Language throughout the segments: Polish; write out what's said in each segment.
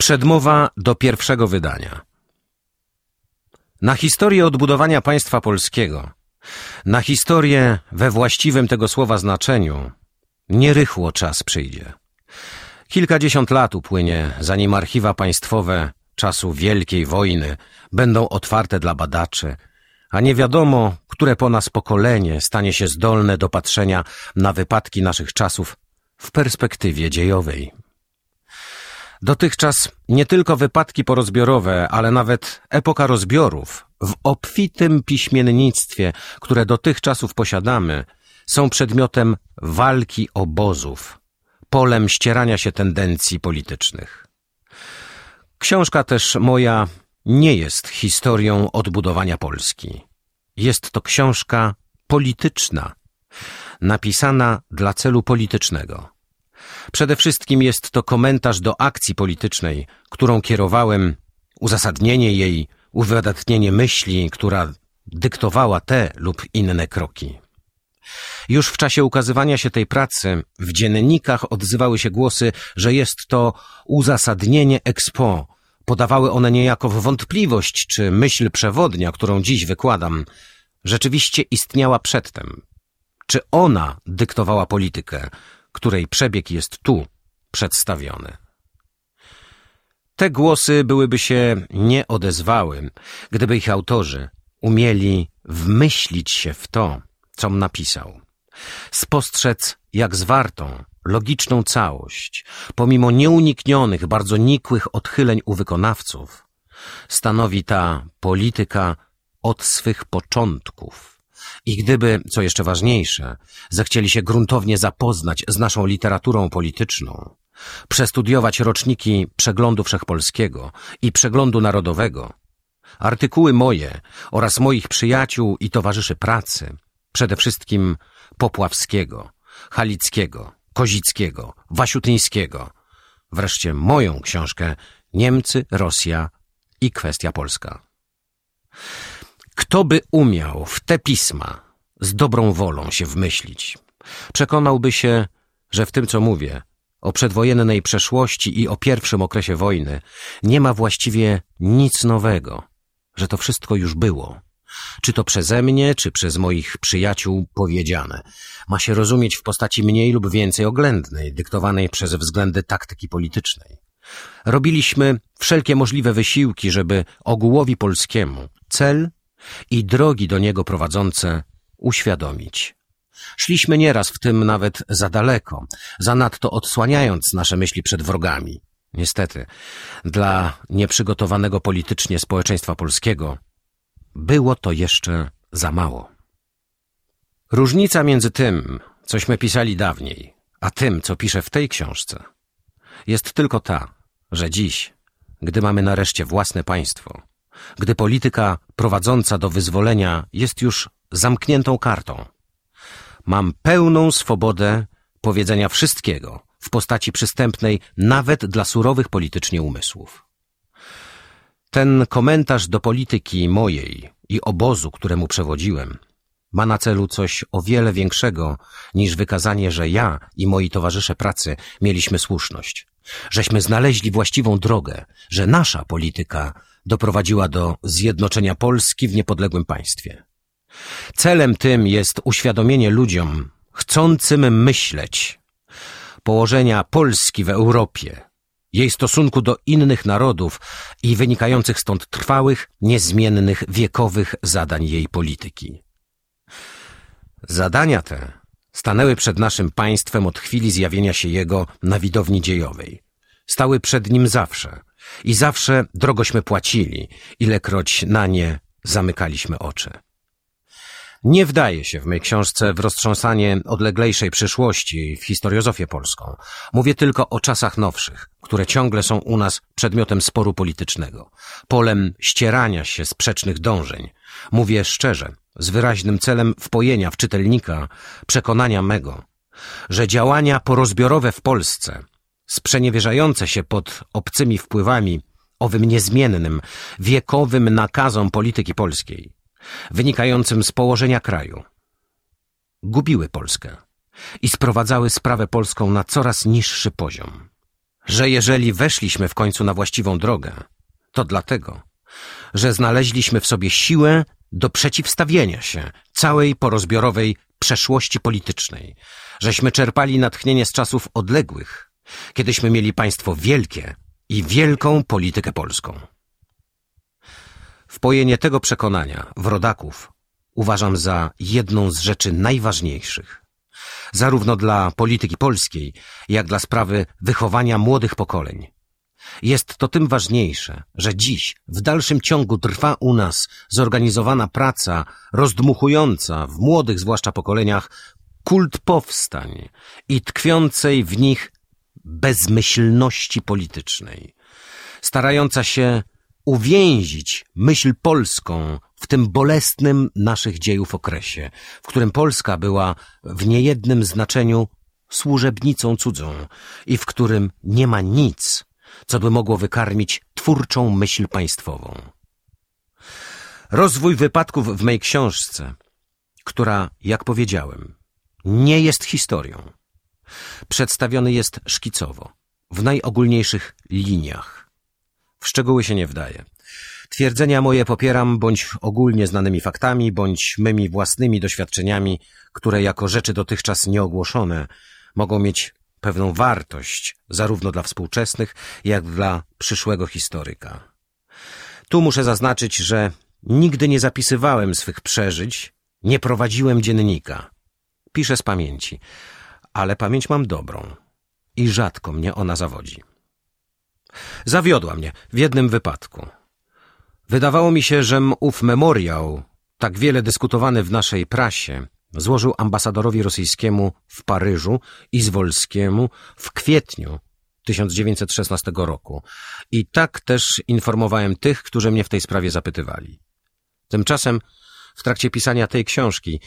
Przedmowa do pierwszego wydania. Na historię odbudowania państwa polskiego, na historię we właściwym tego słowa znaczeniu, nierychło czas przyjdzie. Kilkadziesiąt lat upłynie, zanim archiwa państwowe czasu Wielkiej Wojny będą otwarte dla badaczy, a nie wiadomo, które po nas pokolenie stanie się zdolne do patrzenia na wypadki naszych czasów w perspektywie dziejowej. Dotychczas nie tylko wypadki porozbiorowe, ale nawet epoka rozbiorów w obfitym piśmiennictwie, które dotychczasów posiadamy, są przedmiotem walki obozów, polem ścierania się tendencji politycznych. Książka też moja nie jest historią odbudowania Polski. Jest to książka polityczna, napisana dla celu politycznego. Przede wszystkim jest to komentarz do akcji politycznej, którą kierowałem, uzasadnienie jej, uwydatnienie myśli, która dyktowała te lub inne kroki. Już w czasie ukazywania się tej pracy w dziennikach odzywały się głosy, że jest to uzasadnienie expo. Podawały one niejako w wątpliwość, czy myśl przewodnia, którą dziś wykładam, rzeczywiście istniała przedtem. Czy ona dyktowała politykę, której przebieg jest tu przedstawiony. Te głosy byłyby się nie odezwały, gdyby ich autorzy umieli wmyślić się w to, com napisał. Spostrzec jak zwartą, logiczną całość, pomimo nieuniknionych, bardzo nikłych odchyleń u wykonawców, stanowi ta polityka od swych początków i gdyby, co jeszcze ważniejsze, zechcieli się gruntownie zapoznać z naszą literaturą polityczną, przestudiować roczniki Przeglądu Wszechpolskiego i Przeglądu Narodowego, artykuły moje oraz moich przyjaciół i towarzyszy pracy, przede wszystkim Popławskiego, Halickiego, Kozickiego, Wasiutyńskiego, wreszcie moją książkę Niemcy, Rosja i kwestia polska. Kto by umiał w te pisma z dobrą wolą się wmyślić, przekonałby się, że w tym, co mówię, o przedwojennej przeszłości i o pierwszym okresie wojny, nie ma właściwie nic nowego, że to wszystko już było. Czy to przeze mnie, czy przez moich przyjaciół powiedziane, ma się rozumieć w postaci mniej lub więcej oględnej, dyktowanej przez względy taktyki politycznej. Robiliśmy wszelkie możliwe wysiłki, żeby ogółowi polskiemu cel i drogi do niego prowadzące uświadomić. Szliśmy nieraz w tym nawet za daleko, zanadto odsłaniając nasze myśli przed wrogami. Niestety, dla nieprzygotowanego politycznie społeczeństwa polskiego było to jeszcze za mało. Różnica między tym, cośmy pisali dawniej, a tym, co piszę w tej książce, jest tylko ta, że dziś, gdy mamy nareszcie własne państwo, gdy polityka prowadząca do wyzwolenia jest już zamkniętą kartą. Mam pełną swobodę powiedzenia wszystkiego w postaci przystępnej nawet dla surowych politycznie umysłów. Ten komentarz do polityki mojej i obozu, któremu przewodziłem, ma na celu coś o wiele większego niż wykazanie, że ja i moi towarzysze pracy mieliśmy słuszność, żeśmy znaleźli właściwą drogę, że nasza polityka doprowadziła do zjednoczenia Polski w niepodległym państwie. Celem tym jest uświadomienie ludziom chcącym myśleć położenia Polski w Europie, jej stosunku do innych narodów i wynikających stąd trwałych, niezmiennych, wiekowych zadań jej polityki. Zadania te stanęły przed naszym państwem od chwili zjawienia się jego na widowni dziejowej. Stały przed nim zawsze i zawsze drogośmy płacili, ilekroć na nie zamykaliśmy oczy. Nie wdaje się w mej książce w roztrząsanie odleglejszej przyszłości, w historiozofię polską. Mówię tylko o czasach nowszych, które ciągle są u nas przedmiotem sporu politycznego, polem ścierania się sprzecznych dążeń. Mówię szczerze, z wyraźnym celem wpojenia w czytelnika przekonania mego, że działania porozbiorowe w Polsce, sprzeniewierzające się pod obcymi wpływami, owym niezmiennym, wiekowym nakazom polityki polskiej, wynikającym z położenia kraju, gubiły Polskę i sprowadzały sprawę polską na coraz niższy poziom. że jeżeli weszliśmy w końcu na właściwą drogę, to dlatego, że znaleźliśmy w sobie siłę do przeciwstawienia się całej porozbiorowej przeszłości politycznej, żeśmy czerpali natchnienie z czasów odległych, kiedyśmy mieli państwo wielkie i wielką politykę polską. Wpojenie tego przekonania w rodaków uważam za jedną z rzeczy najważniejszych, zarówno dla polityki polskiej, jak dla sprawy wychowania młodych pokoleń. Jest to tym ważniejsze, że dziś w dalszym ciągu trwa u nas zorganizowana praca rozdmuchująca w młodych zwłaszcza pokoleniach kult powstań i tkwiącej w nich bezmyślności politycznej, starająca się uwięzić myśl polską w tym bolesnym naszych dziejów okresie, w którym Polska była w niejednym znaczeniu służebnicą cudzą i w którym nie ma nic, co by mogło wykarmić twórczą myśl państwową. Rozwój wypadków w mej książce, która, jak powiedziałem, nie jest historią, przedstawiony jest szkicowo, w najogólniejszych liniach. W szczegóły się nie wdaje. Twierdzenia moje popieram bądź ogólnie znanymi faktami, bądź mymi własnymi doświadczeniami, które jako rzeczy dotychczas nieogłoszone mogą mieć pewną wartość zarówno dla współczesnych, jak dla przyszłego historyka. Tu muszę zaznaczyć, że nigdy nie zapisywałem swych przeżyć, nie prowadziłem dziennika. Piszę z pamięci, ale pamięć mam dobrą i rzadko mnie ona zawodzi. Zawiodła mnie w jednym wypadku. Wydawało mi się, żem ów memoriał, tak wiele dyskutowany w naszej prasie, złożył ambasadorowi rosyjskiemu w Paryżu i Zwolskiemu w kwietniu 1916 roku. I tak też informowałem tych, którzy mnie w tej sprawie zapytywali. Tymczasem w trakcie pisania tej książki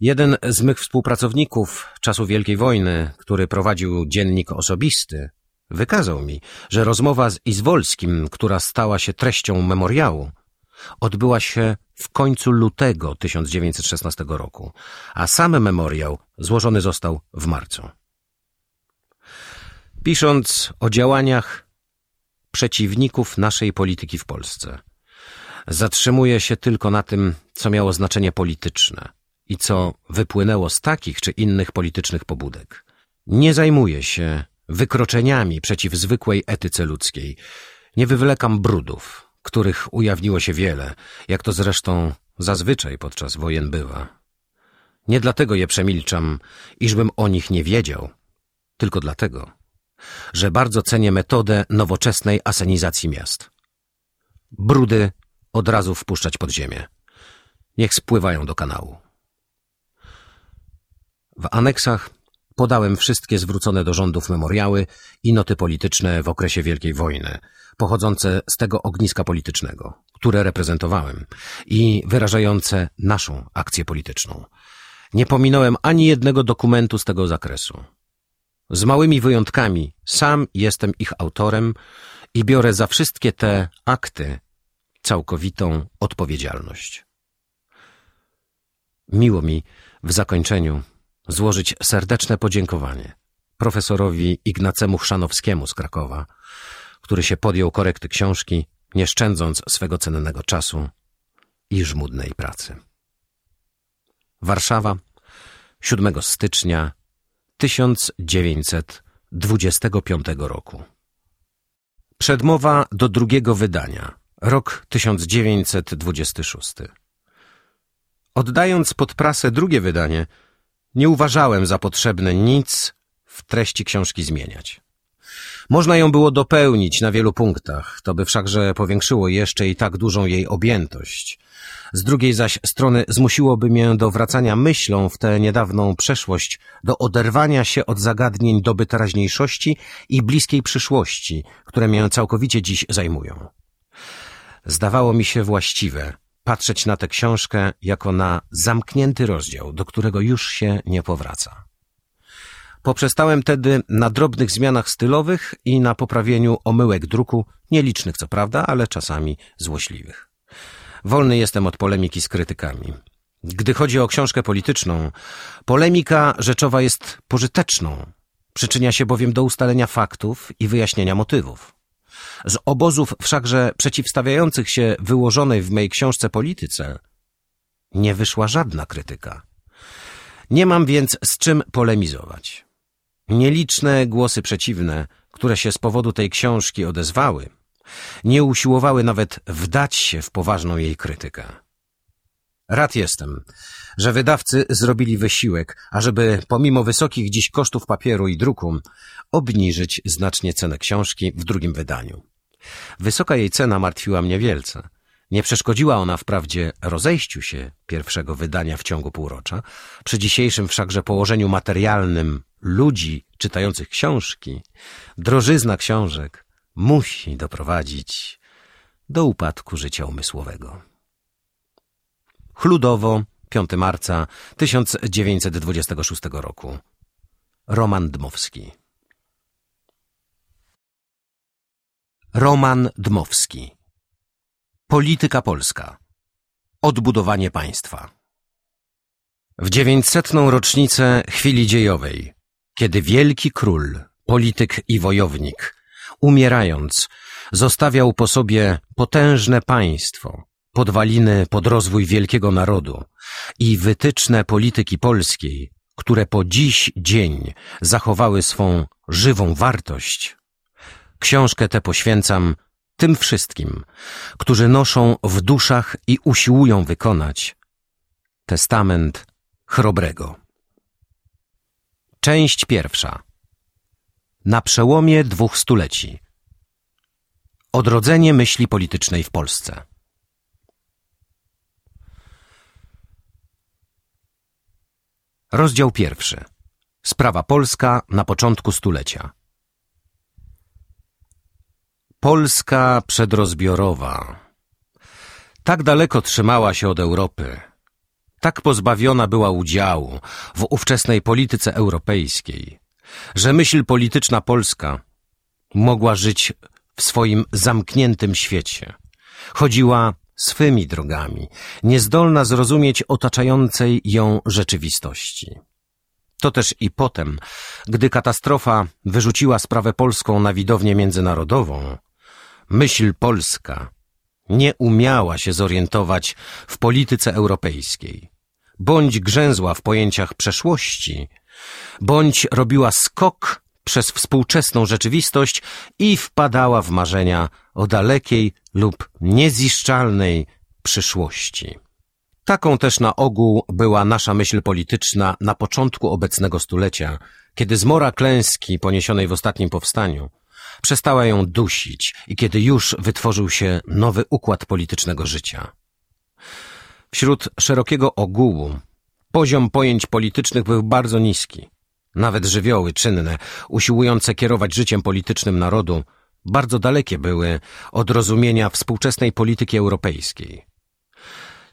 jeden z mych współpracowników czasu Wielkiej Wojny, który prowadził dziennik osobisty, wykazał mi, że rozmowa z Izwolskim, która stała się treścią memoriału, odbyła się w końcu lutego 1916 roku, a sam memoriał złożony został w marcu. Pisząc o działaniach przeciwników naszej polityki w Polsce, zatrzymuję się tylko na tym, co miało znaczenie polityczne i co wypłynęło z takich czy innych politycznych pobudek. Nie zajmuję się wykroczeniami przeciw zwykłej etyce ludzkiej, nie wywlekam brudów, których ujawniło się wiele, jak to zresztą zazwyczaj podczas wojen bywa. Nie dlatego je przemilczam, iżbym o nich nie wiedział, tylko dlatego, że bardzo cenię metodę nowoczesnej asenizacji miast. Brudy od razu wpuszczać pod ziemię. Niech spływają do kanału. W aneksach podałem wszystkie zwrócone do rządów memoriały i noty polityczne w okresie Wielkiej Wojny, pochodzące z tego ogniska politycznego, które reprezentowałem i wyrażające naszą akcję polityczną. Nie pominąłem ani jednego dokumentu z tego zakresu. Z małymi wyjątkami sam jestem ich autorem i biorę za wszystkie te akty całkowitą odpowiedzialność. Miło mi w zakończeniu złożyć serdeczne podziękowanie profesorowi Ignacemu Chrzanowskiemu z Krakowa, który się podjął korekty książki, nie szczędząc swego cennego czasu i żmudnej pracy. Warszawa, 7 stycznia 1925 roku. Przedmowa do drugiego wydania, rok 1926. Oddając pod prasę drugie wydanie, nie uważałem za potrzebne nic w treści książki zmieniać. Można ją było dopełnić na wielu punktach, to by wszakże powiększyło jeszcze i tak dużą jej objętość. Z drugiej zaś strony zmusiłoby mnie do wracania myślą w tę niedawną przeszłość, do oderwania się od zagadnień doby teraźniejszości i bliskiej przyszłości, które mnie całkowicie dziś zajmują. Zdawało mi się właściwe patrzeć na tę książkę jako na zamknięty rozdział, do którego już się nie powraca. Poprzestałem tedy na drobnych zmianach stylowych i na poprawieniu omyłek druku, nielicznych co prawda, ale czasami złośliwych. Wolny jestem od polemiki z krytykami. Gdy chodzi o książkę polityczną, polemika rzeczowa jest pożyteczną, Przyczynia się bowiem do ustalenia faktów i wyjaśnienia motywów. Z obozów wszakże przeciwstawiających się wyłożonej w mej książce polityce nie wyszła żadna krytyka. Nie mam więc z czym polemizować. Nieliczne głosy przeciwne, które się z powodu tej książki odezwały, nie usiłowały nawet wdać się w poważną jej krytykę. Rad jestem, że wydawcy zrobili wysiłek, ażeby pomimo wysokich dziś kosztów papieru i druku obniżyć znacznie cenę książki w drugim wydaniu. Wysoka jej cena martwiła mnie wielce. Nie przeszkodziła ona wprawdzie rozejściu się pierwszego wydania w ciągu półrocza, przy dzisiejszym wszakże położeniu materialnym ludzi czytających książki, drożyzna książek musi doprowadzić do upadku życia umysłowego. Chludowo, 5 marca 1926 roku. Roman Dmowski. Roman Dmowski. Polityka Polska. Odbudowanie państwa. W dziewięćsetną rocznicę chwili dziejowej, kiedy wielki król, polityk i wojownik, umierając, zostawiał po sobie potężne państwo, podwaliny pod rozwój wielkiego narodu i wytyczne polityki polskiej, które po dziś dzień zachowały swą żywą wartość, książkę tę poświęcam tym wszystkim, którzy noszą w duszach i usiłują wykonać testament chrobrego. Część pierwsza. Na przełomie dwóch stuleci. Odrodzenie myśli politycznej w Polsce. Rozdział pierwszy. Sprawa polska na początku stulecia. Polska przedrozbiorowa. Tak daleko trzymała się od Europy, tak pozbawiona była udziału w ówczesnej polityce europejskiej, że myśl polityczna polska mogła żyć w swoim zamkniętym świecie. Chodziła swymi drogami, niezdolna zrozumieć otaczającej ją rzeczywistości. To też i potem, gdy katastrofa wyrzuciła sprawę polską na widownię międzynarodową, myśl polska nie umiała się zorientować w polityce europejskiej. Bądź grzęzła w pojęciach przeszłości, bądź robiła skok przez współczesną rzeczywistość i wpadała w marzenia o dalekiej lub nieziszczalnej przyszłości. Taką też na ogół była nasza myśl polityczna na początku obecnego stulecia, kiedy zmora klęski poniesionej w ostatnim powstaniu przestała ją dusić i kiedy już wytworzył się nowy układ politycznego życia. Wśród szerokiego ogółu poziom pojęć politycznych był bardzo niski. Nawet żywioły czynne, usiłujące kierować życiem politycznym narodu, bardzo dalekie były od rozumienia współczesnej polityki europejskiej.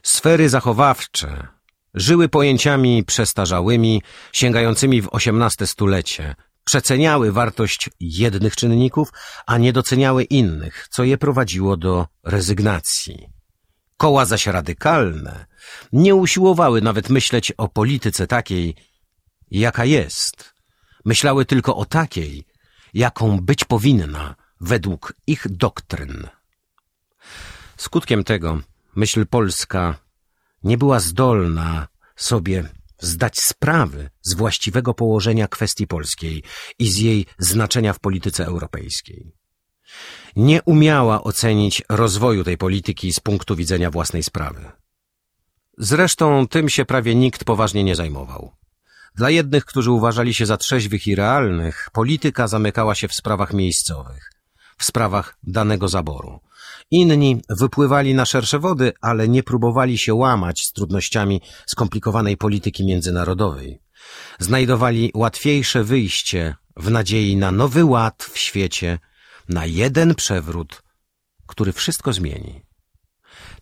Sfery zachowawcze żyły pojęciami przestarzałymi, sięgającymi w XVIII stulecie, przeceniały wartość jednych czynników, a nie doceniały innych, co je prowadziło do rezygnacji. Koła zaś radykalne nie usiłowały nawet myśleć o polityce takiej, jaka jest. Myślały tylko o takiej, jaką być powinna według ich doktryn. Skutkiem tego myśl polska nie była zdolna sobie zdać sprawy z właściwego położenia kwestii polskiej i z jej znaczenia w polityce europejskiej. Nie umiała ocenić rozwoju tej polityki z punktu widzenia własnej sprawy. Zresztą tym się prawie nikt poważnie nie zajmował. Dla jednych, którzy uważali się za trzeźwych i realnych, polityka zamykała się w sprawach miejscowych, w sprawach danego zaboru. Inni wypływali na szersze wody, ale nie próbowali się łamać z trudnościami skomplikowanej polityki międzynarodowej. Znajdowali łatwiejsze wyjście w nadziei na nowy ład w świecie, na jeden przewrót, który wszystko zmieni.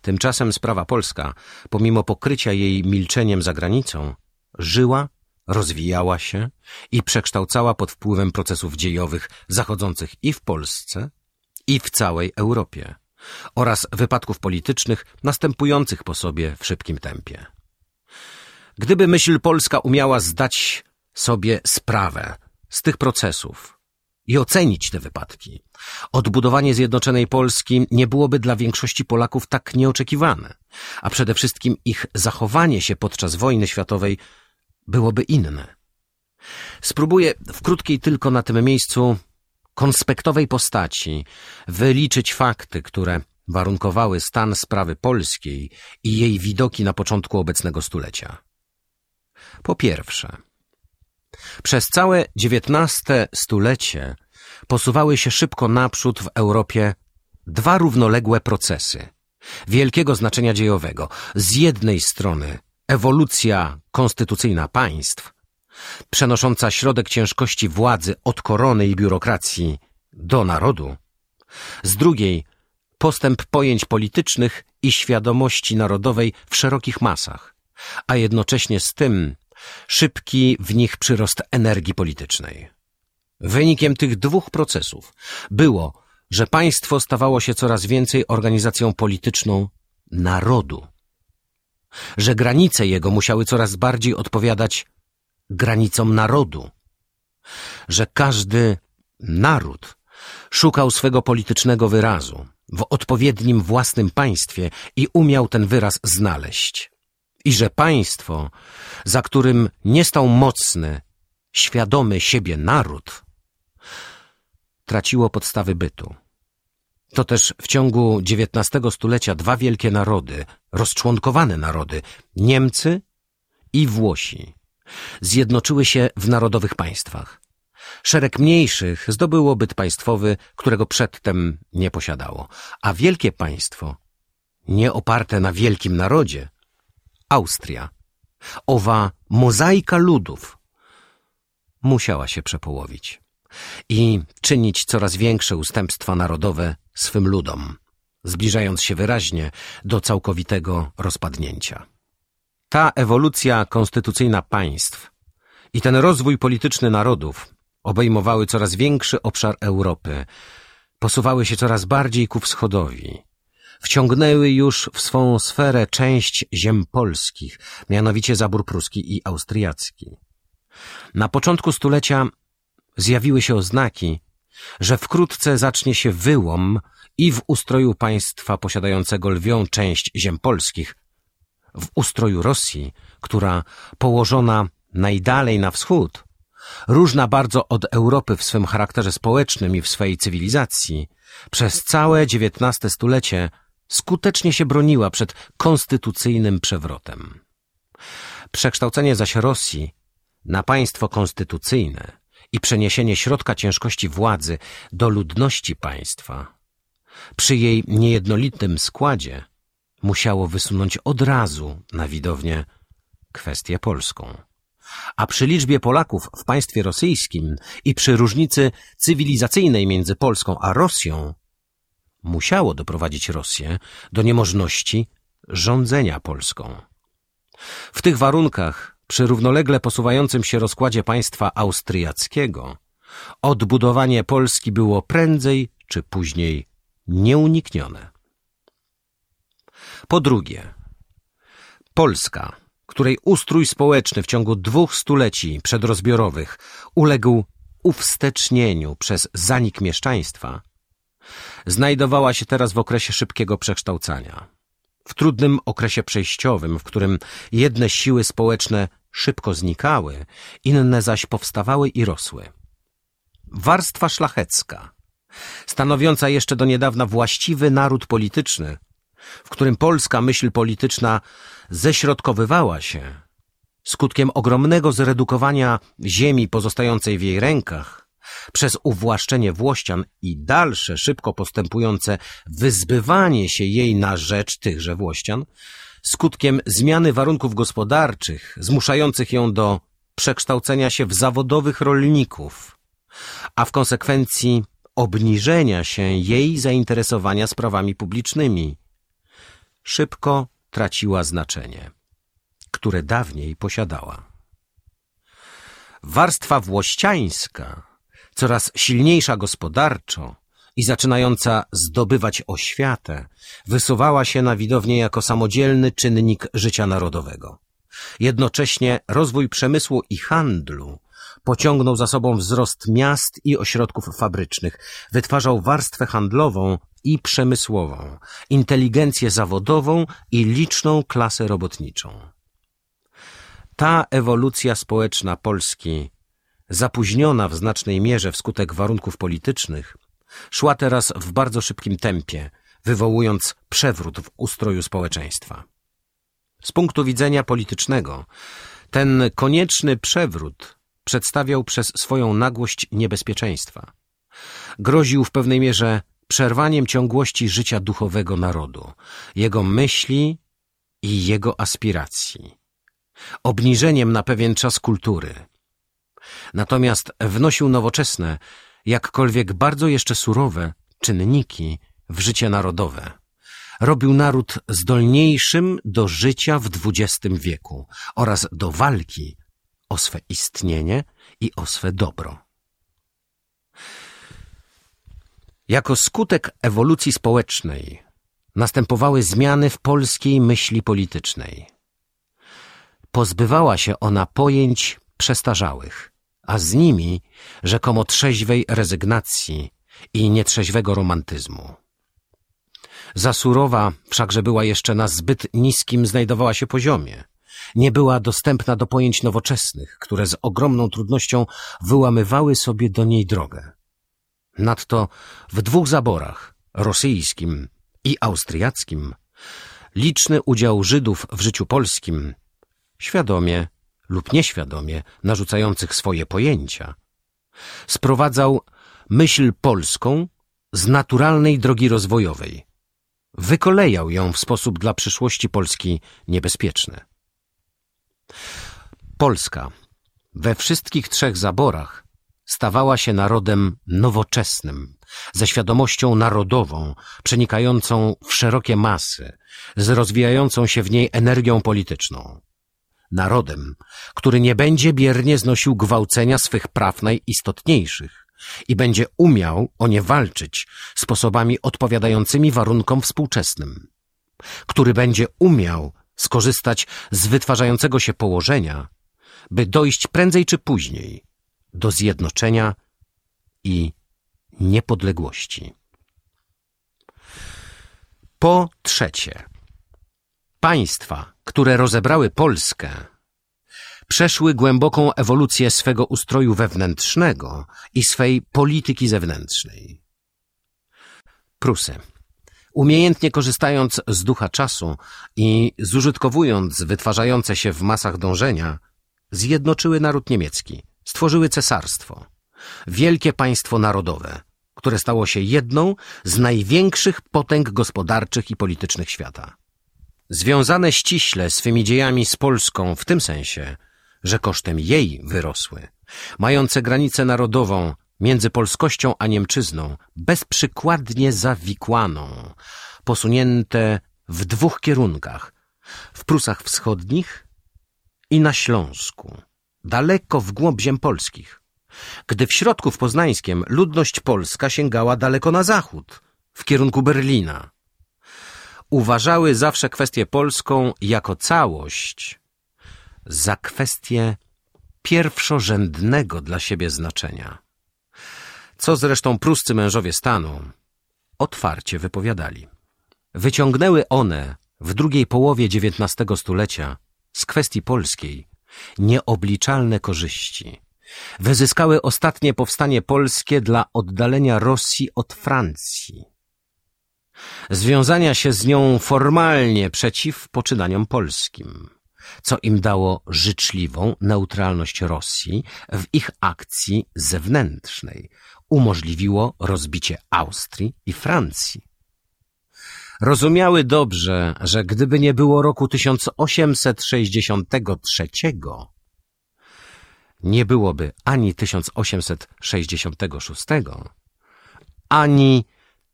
Tymczasem sprawa polska, pomimo pokrycia jej milczeniem za granicą, żyła, rozwijała się i przekształcała pod wpływem procesów dziejowych zachodzących i w Polsce, i w całej Europie oraz wypadków politycznych następujących po sobie w szybkim tempie. Gdyby myśl polska umiała zdać sobie sprawę z tych procesów i ocenić te wypadki, odbudowanie zjednoczonej Polski nie byłoby dla większości Polaków tak nieoczekiwane, a przede wszystkim ich zachowanie się podczas wojny światowej byłoby inne. Spróbuję w krótkiej tylko na tym miejscu konspektowej postaci wyliczyć fakty, które warunkowały stan sprawy polskiej i jej widoki na początku obecnego stulecia. Po pierwsze, przez całe XIX stulecie posuwały się szybko naprzód w Europie dwa równoległe procesy wielkiego znaczenia dziejowego. Z jednej strony ewolucja konstytucyjna państw, przenosząca środek ciężkości władzy od korony i biurokracji do narodu, z drugiej postęp pojęć politycznych i świadomości narodowej w szerokich masach, a jednocześnie z tym szybki w nich przyrost energii politycznej. Wynikiem tych dwóch procesów było, że państwo stawało się coraz więcej organizacją polityczną narodu, że granice jego musiały coraz bardziej odpowiadać granicom narodu, że każdy naród szukał swego politycznego wyrazu w odpowiednim własnym państwie i umiał ten wyraz znaleźć. I że państwo, za którym nie stał mocny, świadomy siebie naród, traciło podstawy bytu. To też w ciągu XIX stulecia dwa wielkie narody, rozczłonkowane narody, Niemcy i Włosi, zjednoczyły się w narodowych państwach. Szereg mniejszych zdobyło byt państwowy, którego przedtem nie posiadało, a wielkie państwo, nie oparte na wielkim narodzie, Austria, owa mozaika ludów, musiała się przepołowić i czynić coraz większe ustępstwa narodowe swym ludom, zbliżając się wyraźnie do całkowitego rozpadnięcia. Ta ewolucja konstytucyjna państw i ten rozwój polityczny narodów obejmowały coraz większy obszar Europy, posuwały się coraz bardziej ku wschodowi, wciągnęły już w swą sferę część ziem polskich, mianowicie zabór pruski i austriacki. Na początku stulecia zjawiły się oznaki, że wkrótce zacznie się wyłom i w ustroju państwa posiadającego lwią część ziem polskich, w ustroju Rosji, która położona najdalej na wschód, różna bardzo od Europy w swym charakterze społecznym i w swej cywilizacji, przez całe XIX stulecie skutecznie się broniła przed konstytucyjnym przewrotem. Przekształcenie zaś Rosji na państwo konstytucyjne i przeniesienie środka ciężkości władzy do ludności państwa przy jej niejednolitym składzie musiało wysunąć od razu na widownię kwestię polską. A przy liczbie Polaków w państwie rosyjskim i przy różnicy cywilizacyjnej między Polską a Rosją musiało doprowadzić Rosję do niemożności rządzenia Polską. W tych warunkach, przy równolegle posuwającym się rozkładzie państwa austriackiego, odbudowanie Polski było prędzej czy później nieuniknione. Po drugie, Polska, której ustrój społeczny w ciągu dwóch stuleci przedrozbiorowych uległ uwstecznieniu przez zanik mieszczaństwa, znajdowała się teraz w okresie szybkiego przekształcania. W trudnym okresie przejściowym, w którym jedne siły społeczne szybko znikały, inne zaś powstawały i rosły. Warstwa szlachecka, stanowiąca jeszcze do niedawna właściwy naród polityczny, w którym polska myśl polityczna ześrodkowywała się, skutkiem ogromnego zredukowania ziemi pozostającej w jej rękach, przez uwłaszczenie Włościan i dalsze szybko postępujące wyzbywanie się jej na rzecz tychże Włościan, skutkiem zmiany warunków gospodarczych zmuszających ją do przekształcenia się w zawodowych rolników, a w konsekwencji obniżenia się jej zainteresowania sprawami publicznymi, szybko traciła znaczenie, które dawniej posiadała. Warstwa włościańska, coraz silniejsza gospodarczo i zaczynająca zdobywać oświatę, wysuwała się na widownię jako samodzielny czynnik życia narodowego. Jednocześnie rozwój przemysłu i handlu pociągnął za sobą wzrost miast i ośrodków fabrycznych, wytwarzał warstwę handlową i przemysłową, inteligencję zawodową i liczną klasę robotniczą. Ta ewolucja społeczna Polski, zapóźniona w znacznej mierze wskutek warunków politycznych, szła teraz w bardzo szybkim tempie, wywołując przewrót w ustroju społeczeństwa. Z punktu widzenia politycznego, ten konieczny przewrót przedstawiał przez swoją nagłość niebezpieczeństwa. Groził w pewnej mierze przerwaniem ciągłości życia duchowego narodu, jego myśli i jego aspiracji, obniżeniem na pewien czas kultury. Natomiast wnosił nowoczesne, jakkolwiek bardzo jeszcze surowe, czynniki w życie narodowe. Robił naród zdolniejszym do życia w XX wieku oraz do walki o swe istnienie i o swe dobro. Jako skutek ewolucji społecznej następowały zmiany w polskiej myśli politycznej. Pozbywała się ona pojęć przestarzałych, a z nimi rzekomo trzeźwej rezygnacji i nietrzeźwego romantyzmu. Za surowa wszakże była jeszcze na zbyt niskim znajdowała się poziomie. Nie była dostępna do pojęć nowoczesnych, które z ogromną trudnością wyłamywały sobie do niej drogę. Nadto w dwóch zaborach, rosyjskim i austriackim, liczny udział Żydów w życiu polskim, świadomie lub nieświadomie narzucających swoje pojęcia, sprowadzał myśl polską z naturalnej drogi rozwojowej. Wykolejał ją w sposób dla przyszłości Polski niebezpieczny. Polska we wszystkich trzech zaborach stawała się narodem nowoczesnym, ze świadomością narodową, przenikającą w szerokie masy, z rozwijającą się w niej energią polityczną. Narodem, który nie będzie biernie znosił gwałcenia swych praw najistotniejszych i będzie umiał o nie walczyć sposobami odpowiadającymi warunkom współczesnym, który będzie umiał skorzystać z wytwarzającego się położenia, by dojść prędzej czy później do zjednoczenia i niepodległości. Po trzecie, państwa, które rozebrały Polskę, przeszły głęboką ewolucję swego ustroju wewnętrznego i swej polityki zewnętrznej. Prusy, umiejętnie korzystając z ducha czasu i zużytkowując wytwarzające się w masach dążenia, zjednoczyły naród niemiecki – stworzyły cesarstwo, wielkie państwo narodowe, które stało się jedną z największych potęg gospodarczych i politycznych świata. Związane ściśle swymi dziejami z Polską w tym sensie, że kosztem jej wyrosły, mające granicę narodową między polskością a Niemczyzną, bezprzykładnie zawikłaną, posunięte w dwóch kierunkach, w Prusach Wschodnich i na Śląsku daleko w głąb ziem polskich. Gdy w środku w Poznańskiem ludność polska sięgała daleko na zachód, w kierunku Berlina. Uważały zawsze kwestię polską jako całość za kwestię pierwszorzędnego dla siebie znaczenia. Co zresztą pruscy mężowie stanu otwarcie wypowiadali. Wyciągnęły one w drugiej połowie XIX stulecia z kwestii polskiej nieobliczalne korzyści. Wyzyskały ostatnie powstanie polskie dla oddalenia Rosji od Francji. Związania się z nią formalnie przeciw poczynaniom polskim, co im dało życzliwą neutralność Rosji w ich akcji zewnętrznej, umożliwiło rozbicie Austrii i Francji. Rozumiały dobrze, że gdyby nie było roku 1863, nie byłoby ani 1866, ani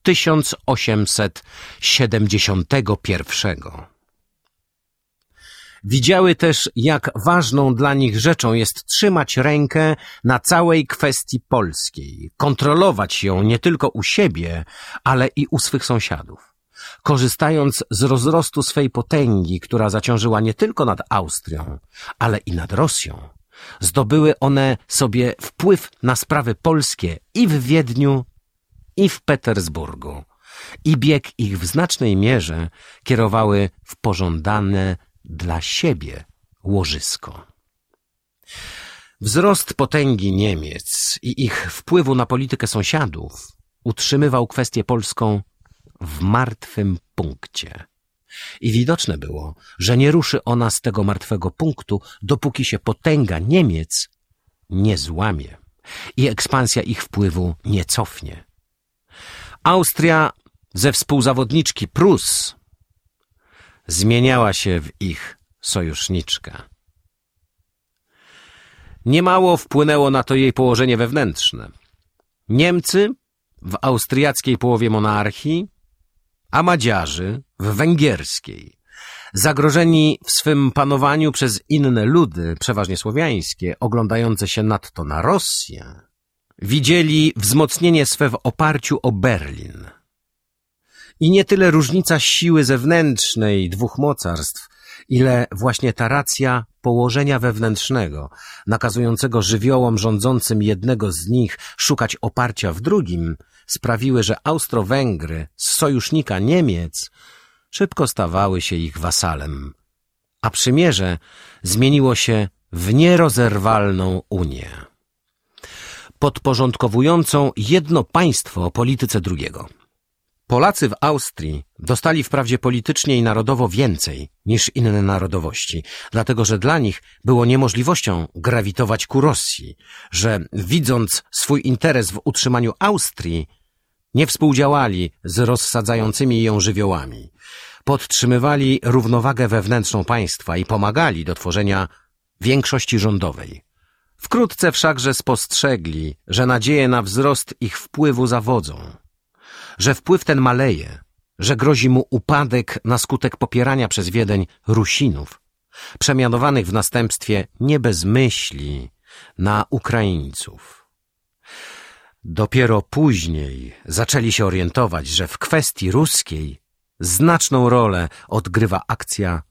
1871. Widziały też, jak ważną dla nich rzeczą jest trzymać rękę na całej kwestii polskiej, kontrolować ją nie tylko u siebie, ale i u swych sąsiadów korzystając z rozrostu swej potęgi, która zaciążyła nie tylko nad Austrią, ale i nad Rosją, Zdobyły one sobie wpływ na sprawy polskie i w Wiedniu, i w Petersburgu. I bieg ich w znacznej mierze kierowały w pożądane dla siebie łożysko. Wzrost potęgi Niemiec i ich wpływu na politykę sąsiadów utrzymywał kwestię polską w martwym punkcie. I widoczne było, że nie ruszy ona z tego martwego punktu, dopóki się potęga Niemiec nie złamie i ekspansja ich wpływu nie cofnie. Austria ze współzawodniczki Prus zmieniała się w ich sojuszniczkę. Niemało wpłynęło na to jej położenie wewnętrzne. Niemcy w austriackiej połowie monarchii, a Madziarzy w węgierskiej. Zagrożeni w swym panowaniu przez inne ludy, przeważnie słowiańskie, oglądające się nadto na Rosję, widzieli wzmocnienie swe w oparciu o Berlin. I nie tyle różnica siły zewnętrznej dwóch mocarstw, ile właśnie ta racja położenia wewnętrznego, nakazującego żywiołom rządzącym jednego z nich szukać oparcia w drugim, sprawiły, że Austro-Węgry z sojusznika Niemiec szybko stawały się ich wasalem, a przymierze zmieniło się w nierozerwalną Unię, podporządkowującą jedno państwo polityce drugiego. Polacy w Austrii dostali wprawdzie politycznie i narodowo więcej niż inne narodowości, dlatego że dla nich było niemożliwością grawitować ku Rosji, że widząc swój interes w utrzymaniu Austrii, nie współdziałali z rozsadzającymi ją żywiołami. Podtrzymywali równowagę wewnętrzną państwa i pomagali do tworzenia większości rządowej. Wkrótce wszakże spostrzegli, że nadzieje na wzrost ich wpływu zawodzą że wpływ ten maleje, że grozi mu upadek na skutek popierania przez Wiedeń Rusinów, przemianowanych w następstwie nie bez myśli na Ukraińców. Dopiero później zaczęli się orientować, że w kwestii ruskiej znaczną rolę odgrywa akcja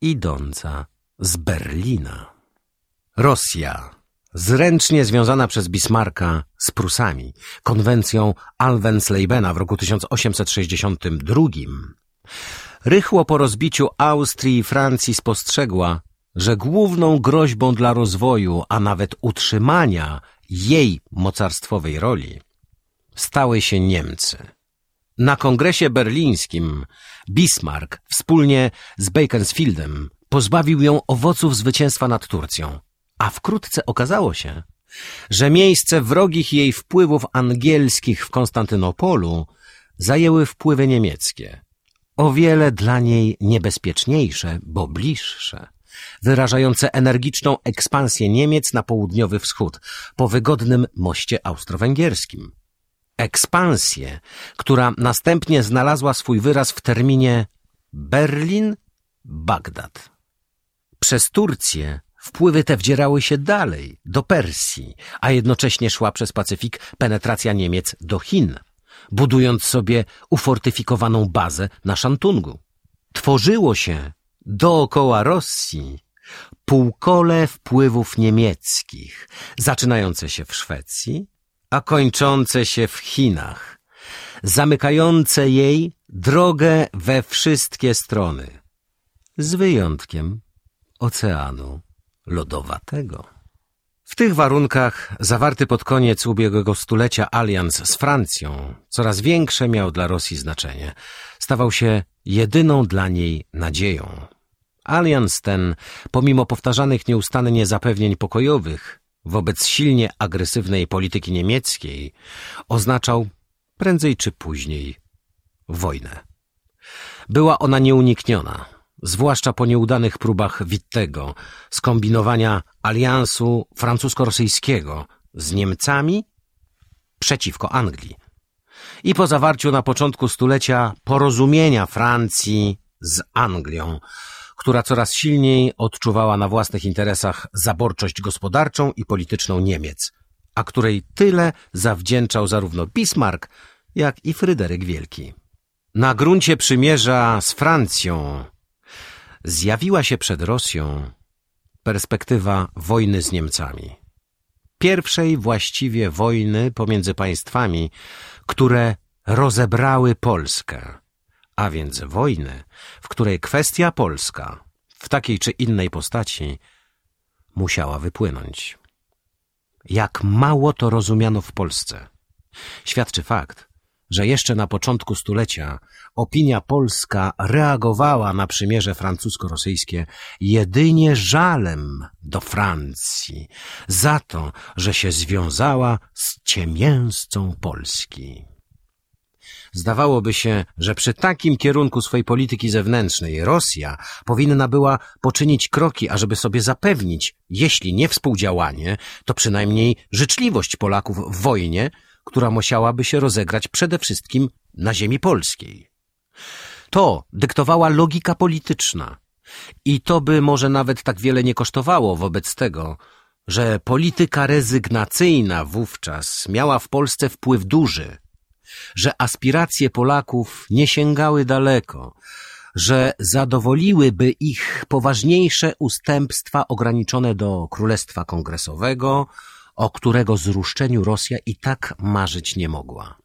idąca z Berlina. Rosja zręcznie związana przez Bismarcka z Prusami, konwencją Alvenslebena w roku 1862, rychło po rozbiciu Austrii i Francji spostrzegła, że główną groźbą dla rozwoju, a nawet utrzymania jej mocarstwowej roli stały się Niemcy. Na kongresie berlińskim Bismarck wspólnie z Beaconsfieldem pozbawił ją owoców zwycięstwa nad Turcją, a wkrótce okazało się, że miejsce wrogich jej wpływów angielskich w Konstantynopolu zajęły wpływy niemieckie. O wiele dla niej niebezpieczniejsze, bo bliższe, wyrażające energiczną ekspansję Niemiec na południowy wschód, po wygodnym moście austro-węgierskim. Ekspansję, która następnie znalazła swój wyraz w terminie Berlin-Bagdad. Przez Turcję Wpływy te wdzierały się dalej, do Persji, a jednocześnie szła przez Pacyfik penetracja Niemiec do Chin, budując sobie ufortyfikowaną bazę na Szantungu. Tworzyło się dookoła Rosji półkole wpływów niemieckich, zaczynające się w Szwecji, a kończące się w Chinach, zamykające jej drogę we wszystkie strony, z wyjątkiem oceanu lodowatego. W tych warunkach zawarty pod koniec ubiegłego stulecia alians z Francją coraz większe miał dla Rosji znaczenie. Stawał się jedyną dla niej nadzieją. Alians ten, pomimo powtarzanych nieustannie zapewnień pokojowych wobec silnie agresywnej polityki niemieckiej, oznaczał prędzej czy później wojnę. Była ona nieunikniona zwłaszcza po nieudanych próbach Wittego skombinowania aliansu francusko-rosyjskiego z Niemcami przeciwko Anglii i po zawarciu na początku stulecia porozumienia Francji z Anglią, która coraz silniej odczuwała na własnych interesach zaborczość gospodarczą i polityczną Niemiec, a której tyle zawdzięczał zarówno Bismarck, jak i Fryderyk Wielki. Na gruncie przymierza z Francją zjawiła się przed Rosją perspektywa wojny z Niemcami. Pierwszej właściwie wojny pomiędzy państwami, które rozebrały Polskę, a więc wojny, w której kwestia polska w takiej czy innej postaci musiała wypłynąć. Jak mało to rozumiano w Polsce. Świadczy fakt, że jeszcze na początku stulecia opinia polska reagowała na przymierze francusko-rosyjskie jedynie żalem do Francji za to, że się związała z ciemięscą Polski. Zdawałoby się, że przy takim kierunku swojej polityki zewnętrznej Rosja powinna była poczynić kroki, ażeby sobie zapewnić, jeśli nie współdziałanie, to przynajmniej życzliwość Polaków w wojnie, która musiałaby się rozegrać przede wszystkim na ziemi polskiej. To dyktowała logika polityczna. I to by może nawet tak wiele nie kosztowało wobec tego, że polityka rezygnacyjna wówczas miała w Polsce wpływ duży, że aspiracje Polaków nie sięgały daleko, że zadowoliłyby ich poważniejsze ustępstwa ograniczone do Królestwa Kongresowego, o którego zruszczeniu Rosja i tak marzyć nie mogła.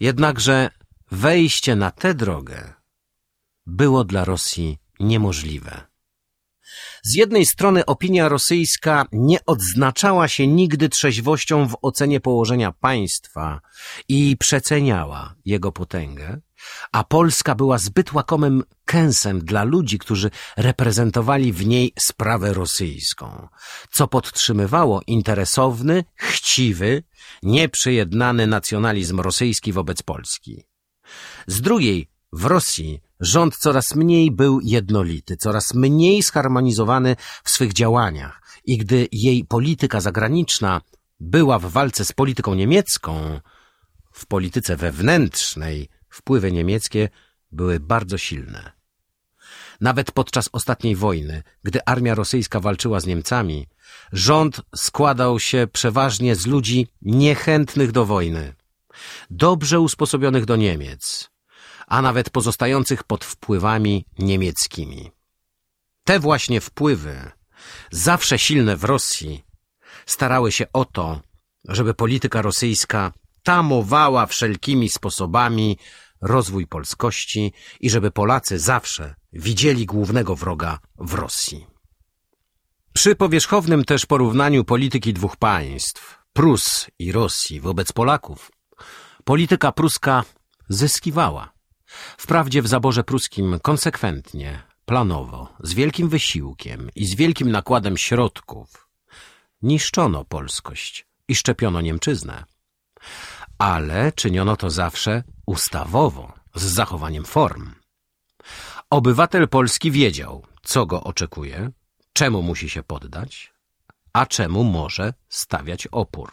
Jednakże wejście na tę drogę było dla Rosji niemożliwe. Z jednej strony opinia rosyjska nie odznaczała się nigdy trzeźwością w ocenie położenia państwa i przeceniała jego potęgę, a Polska była zbyt łakomym kęsem dla ludzi, którzy reprezentowali w niej sprawę rosyjską, co podtrzymywało interesowny, chciwy, nieprzyjednany nacjonalizm rosyjski wobec Polski. Z drugiej, w Rosji rząd coraz mniej był jednolity, coraz mniej zharmonizowany w swych działaniach i gdy jej polityka zagraniczna była w walce z polityką niemiecką, w polityce wewnętrznej wpływy niemieckie były bardzo silne. Nawet podczas ostatniej wojny, gdy armia rosyjska walczyła z Niemcami, rząd składał się przeważnie z ludzi niechętnych do wojny, dobrze usposobionych do Niemiec, a nawet pozostających pod wpływami niemieckimi. Te właśnie wpływy, zawsze silne w Rosji, starały się o to, żeby polityka rosyjska tamowała wszelkimi sposobami rozwój polskości i żeby Polacy zawsze widzieli głównego wroga w Rosji. Przy powierzchownym też porównaniu polityki dwóch państw, Prus i Rosji wobec Polaków, polityka pruska zyskiwała. Wprawdzie w zaborze pruskim konsekwentnie, planowo, z wielkim wysiłkiem i z wielkim nakładem środków niszczono polskość i szczepiono Niemczyznę. Ale czyniono to zawsze ustawowo, z zachowaniem form. Obywatel polski wiedział, co go oczekuje, czemu musi się poddać, a czemu może stawiać opór.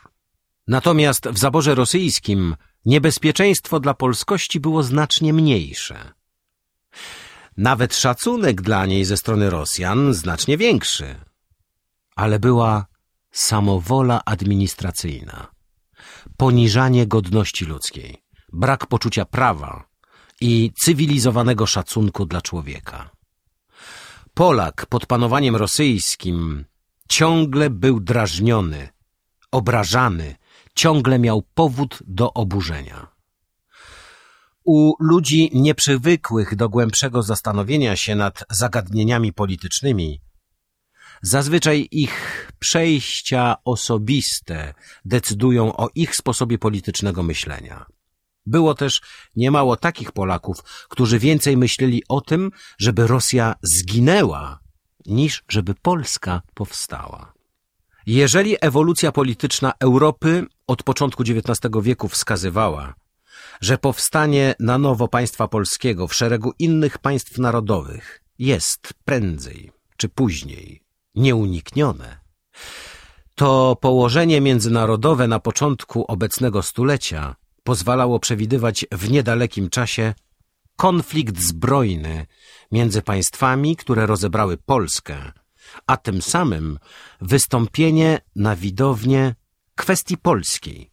Natomiast w zaborze rosyjskim niebezpieczeństwo dla polskości było znacznie mniejsze. Nawet szacunek dla niej ze strony Rosjan znacznie większy. Ale była samowola administracyjna, poniżanie godności ludzkiej, brak poczucia prawa i cywilizowanego szacunku dla człowieka. Polak pod panowaniem rosyjskim ciągle był drażniony, obrażany, ciągle miał powód do oburzenia. U ludzi nieprzywykłych do głębszego zastanowienia się nad zagadnieniami politycznymi, zazwyczaj ich przejścia osobiste decydują o ich sposobie politycznego myślenia. Było też niemało takich Polaków, którzy więcej myśleli o tym, żeby Rosja zginęła, niż żeby Polska powstała. Jeżeli ewolucja polityczna Europy od początku XIX wieku wskazywała, że powstanie na nowo państwa polskiego w szeregu innych państw narodowych jest prędzej czy później nieuniknione, to położenie międzynarodowe na początku obecnego stulecia pozwalało przewidywać w niedalekim czasie konflikt zbrojny między państwami, które rozebrały Polskę, a tym samym wystąpienie na widownię kwestii polskiej,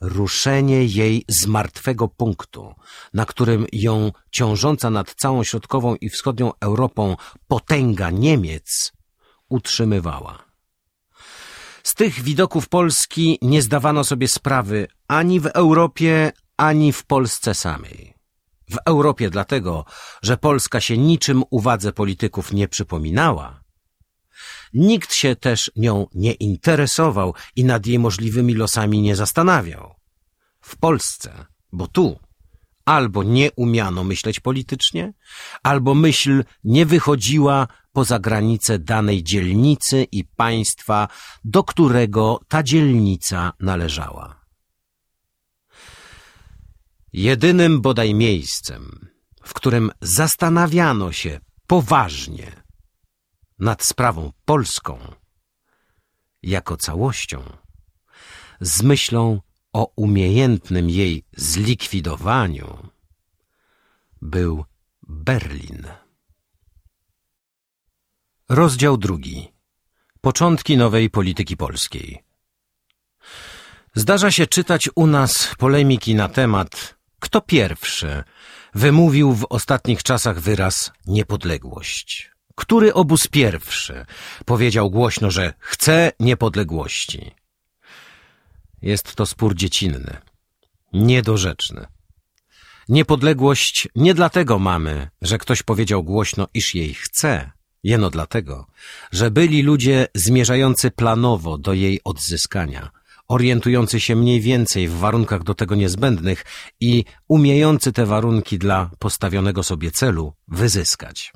ruszenie jej z martwego punktu, na którym ją ciążąca nad całą środkową i wschodnią Europą potęga Niemiec utrzymywała. Z tych widoków Polski nie zdawano sobie sprawy ani w Europie, ani w Polsce samej. W Europie dlatego, że Polska się niczym uwadze polityków nie przypominała. Nikt się też nią nie interesował i nad jej możliwymi losami nie zastanawiał. W Polsce, bo tu albo nie umiano myśleć politycznie, albo myśl nie wychodziła poza granice danej dzielnicy i państwa, do którego ta dzielnica należała. Jedynym bodaj miejscem, w którym zastanawiano się poważnie nad sprawą polską jako całością, z myślą o umiejętnym jej zlikwidowaniu, był Berlin. Rozdział drugi. Początki nowej polityki polskiej. Zdarza się czytać u nas polemiki na temat, kto pierwszy wymówił w ostatnich czasach wyraz niepodległość. Który obóz pierwszy powiedział głośno, że chce niepodległości. Jest to spór dziecinny, niedorzeczny. Niepodległość nie dlatego mamy, że ktoś powiedział głośno, iż jej chce, Jeno dlatego, że byli ludzie zmierzający planowo do jej odzyskania, orientujący się mniej więcej w warunkach do tego niezbędnych i umiejący te warunki dla postawionego sobie celu wyzyskać.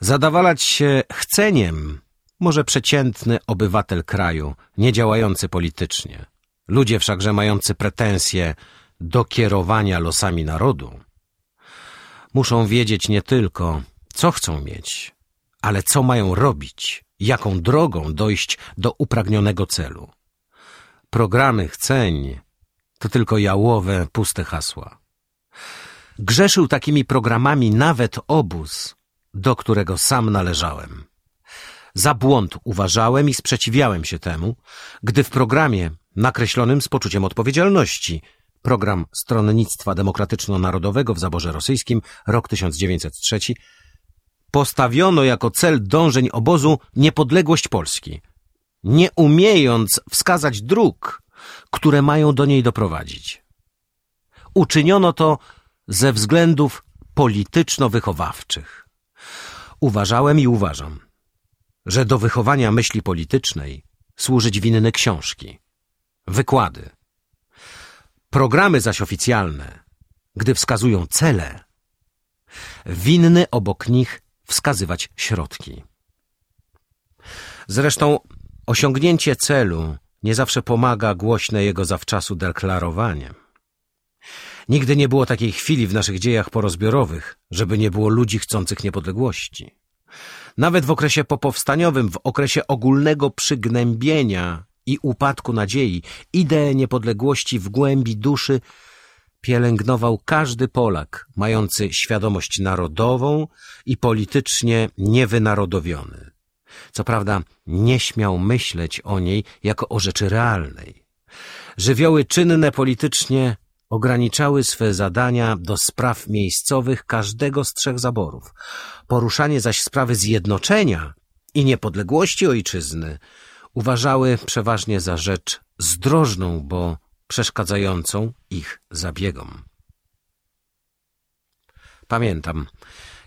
Zadawalać się chceniem może przeciętny obywatel kraju, nie działający politycznie. Ludzie wszakże mający pretensje do kierowania losami narodu, muszą wiedzieć nie tylko, co chcą mieć, ale co mają robić, jaką drogą dojść do upragnionego celu. Programy chceń to tylko jałowe, puste hasła. Grzeszył takimi programami nawet obóz, do którego sam należałem. Za błąd uważałem i sprzeciwiałem się temu, gdy w programie nakreślonym z poczuciem odpowiedzialności program Stronnictwa Demokratyczno-Narodowego w zaborze rosyjskim rok 1903 postawiono jako cel dążeń obozu niepodległość Polski, nie umiejąc wskazać dróg, które mają do niej doprowadzić. Uczyniono to ze względów polityczno-wychowawczych. Uważałem i uważam, że do wychowania myśli politycznej służyć winny książki, wykłady. Programy zaś oficjalne, gdy wskazują cele, winny obok nich wskazywać środki. Zresztą osiągnięcie celu nie zawsze pomaga głośne jego zawczasu deklarowanie. Nigdy nie było takiej chwili w naszych dziejach porozbiorowych, żeby nie było ludzi chcących niepodległości. Nawet w okresie popowstaniowym, w okresie ogólnego przygnębienia i upadku nadziei, ideę niepodległości w głębi duszy pielęgnował każdy Polak mający świadomość narodową i politycznie niewynarodowiony. Co prawda nie śmiał myśleć o niej jako o rzeczy realnej. Żywioły czynne politycznie ograniczały swe zadania do spraw miejscowych każdego z trzech zaborów. Poruszanie zaś sprawy zjednoczenia i niepodległości ojczyzny uważały przeważnie za rzecz zdrożną, bo przeszkadzającą ich zabiegom. Pamiętam,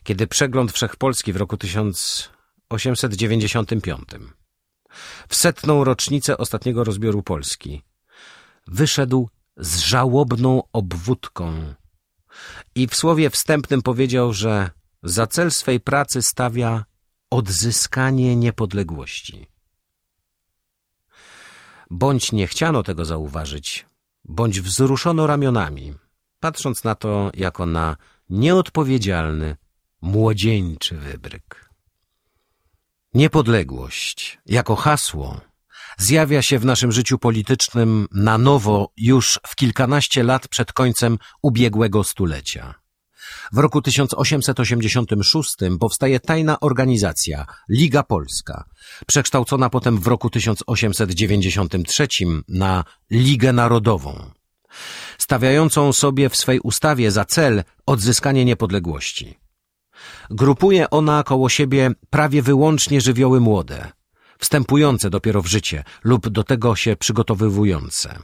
kiedy przegląd Wszechpolski w roku 1895, w setną rocznicę ostatniego rozbioru Polski, wyszedł z żałobną obwódką i w słowie wstępnym powiedział, że za cel swej pracy stawia odzyskanie niepodległości. Bądź nie chciano tego zauważyć, bądź wzruszono ramionami, patrząc na to jako na nieodpowiedzialny, młodzieńczy wybryk. Niepodległość jako hasło zjawia się w naszym życiu politycznym na nowo już w kilkanaście lat przed końcem ubiegłego stulecia. W roku 1886 powstaje tajna organizacja Liga Polska, przekształcona potem w roku 1893 na Ligę Narodową, stawiającą sobie w swej ustawie za cel odzyskanie niepodległości. Grupuje ona koło siebie prawie wyłącznie żywioły młode, wstępujące dopiero w życie lub do tego się przygotowywujące.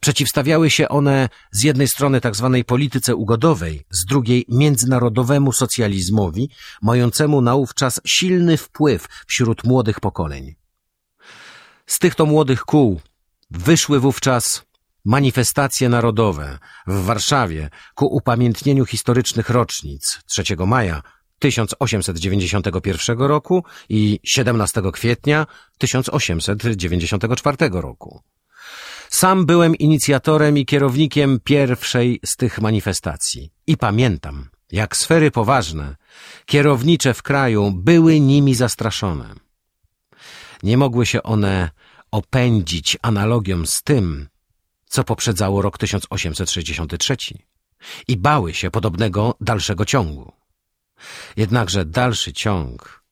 Przeciwstawiały się one z jednej strony tzw. Tak polityce ugodowej, z drugiej międzynarodowemu socjalizmowi, mającemu naówczas silny wpływ wśród młodych pokoleń. Z tych to młodych kół wyszły wówczas manifestacje narodowe w Warszawie ku upamiętnieniu historycznych rocznic 3 maja 1891 roku i 17 kwietnia 1894 roku. Sam byłem inicjatorem i kierownikiem pierwszej z tych manifestacji i pamiętam, jak sfery poważne, kierownicze w kraju były nimi zastraszone. Nie mogły się one opędzić analogią z tym, co poprzedzało rok 1863 i bały się podobnego dalszego ciągu. Jednakże dalszy ciąg